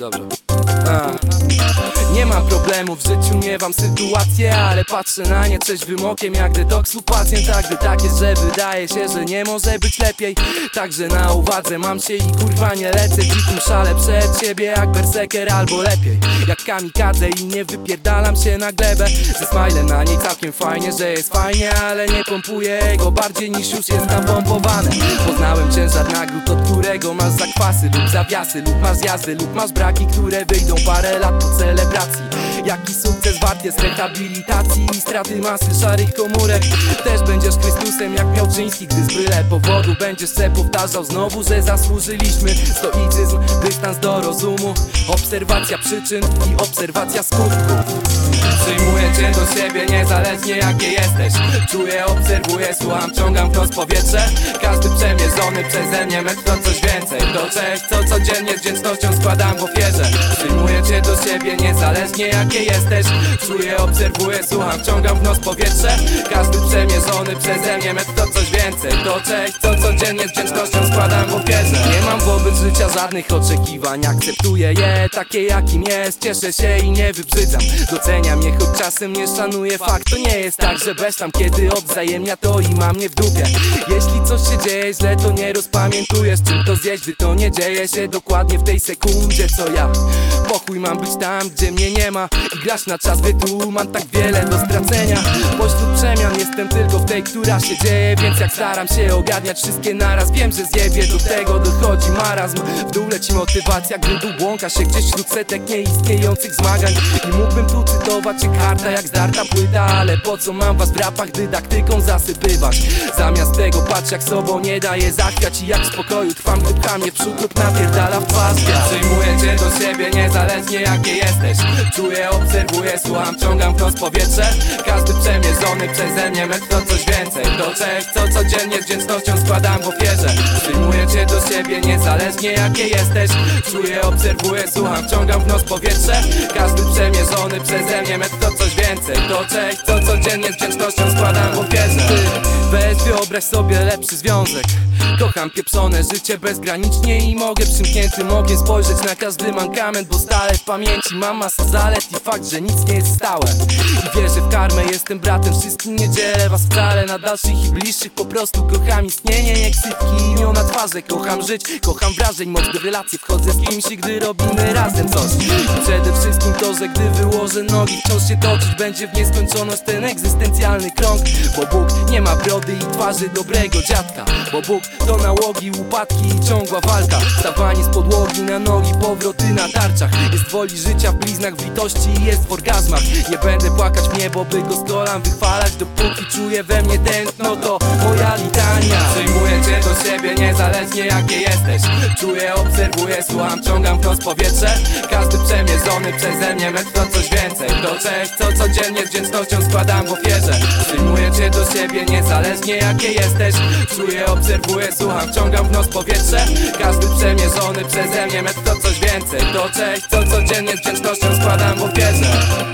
Dobrze. Nie mam problemów, w życiu miewam sytuacje Ale patrzę na nie trzeźwym okiem jak detoksu pacjent. Tak gdy tak jest, że wydaje się, że nie może być lepiej. Także na uwadze mam się i kurwa nie lecę. Dzikim szale przed siebie jak berserker albo lepiej. Jak kamikadze i nie wypierdalam się na glebę. Ze smajlem na niej całkiem fajnie, że jest fajnie Ale nie pompuję go bardziej niż już jest napompowane Poznałem ciężar nagród, od którego masz zakwasy lub zawiasy Lub masz zjazdy lub masz braki, które wyjdą parę lat po celebracji. Jaki sukces wart jest rehabilitacji i straty masy szarych komórek. Też będziesz Chrystusem jak miał Czyński, gdy z byle powodu Będziesz se powtarzał znowu, że zasłużyliśmy. Stoicyzm, dystans do rozumu Obserwacja przyczyn i obserwacja skutków. Przyjmuję cię do siebie niezależnie jakie jesteś. Czuję, obserwuję, słucham, ciągam wprost powietrze Każdy przemierzony przeze mnie metr to coś więcej. To cześć, co codziennie z wdzięcznością składam w ofierze cię do siebie niezależnie jakie jesteś. Czuję, obserwuję, słucham, ciągam w nos powietrze. Każdy przemierzony przeze mnie metr to coś więcej. To cześć, co codziennie z wdzięcznością składam w ofierze Nie mam wobec życia żadnych oczekiwań. Akceptuję je takie jakim jest. Cieszę się i nie wybrzydzam. Doceniam je, choć czasem nie szanuję Fakt. To nie jest tak, że bez tam kiedy odwzajemnia to i mam mnie w dupie. Jeśli coś się dzieje źle to nie rozpamiętujesz Czym to zjeść, gdy to nie dzieje się dokładnie w tej sekundzie co ja Pokój mam być tam, gdzie mnie nie ma. I grać na czas, gdy tu mam tak wiele do stracenia. Pośród przemian jestem tylko w tej, która się dzieje. Więc jak staram się ogarniać wszystkie naraz Wiem, że zjebie do tego dochodzi marazm. W dół leci motywacja, gdy dół błąka się gdzieś wśród setek nieistniejących zmagań. I mógłbym tu cytować jak karta, jak zdarta płyta Ale po co mam was w rapach dydaktyką zasypywać? Zamiast tego patrz jak sobą nie daje zachwiać I jak w spokoju trwam, gdy pcha mnie w przód lub napierdala w twarz. Świat. Przyjmuję cię do siebie niezależnie jakie jesteś. Czuję, obserwuję, słucham, ciągam wprost powietrze. Każdy przemierzony przeze mnie metr to coś więcej. To cześć, co codziennie z wdzięcznością składam w ofierze. Przyjmuję cię do siebie niezależnie jakie jesteś. Czuję, obserwuję, słucham, ciągam w nos powietrze. Każdy przemierzony przeze mnie więcej To cześć, co codziennie z wdzięcznością składam w ofierze weź wyobraź sobie lepszy związek. Kocham pieprzone życie bezgranicznie i mogę przymkniętym okiem spojrzeć na każdy mankament Bo stale w pamięci mam masę zalet i fakt, że nic nie jest stałe. I wierzę w karmę, jestem bratem wszystkim, nie dzielę was wcale. Na dalszych i bliższych po prostu kocham istnienie jak sypki Kocham żyć, kocham wrażeń, moc gdy relacje wchodzę z kimś i gdy robimy razem coś. Przede wszystkim to, że gdy wyłożę nogi wciąż się toczyć będzie w nieskończoność ten egzystencjalny krąg. Bo Bóg nie ma brody i twarzy dobrego dziadka. Bo Bóg to nałogi, upadki i ciągła walka. Stawanie z podłogi na nogi, powroty na tarczach. Jest woli życia w bliznach, w litości i jest w orgazmach. Nie będę płakać w niebo, by go z kolan wychwalać. Dopóki czuję we mnie tętno, to moja litania. Przyjmuję cię do siebie niezależnie jakie jesteś. Czuję, obserwuję, słucham, ciągam wprost powietrze. Każdy przemierzony przeze mnie metr to coś więcej. To cześć, co codziennie z wdzięcznością składam w ofierze. Przyjmuję cię do siebie niezależnie jakie jesteś. Czuję, obserwuję, słucham, ciągam w nos powietrze. Każdy przemierzony przeze mnie metr to coś więcej. To cześć, co codziennie z wdzięcznością składam w ofierze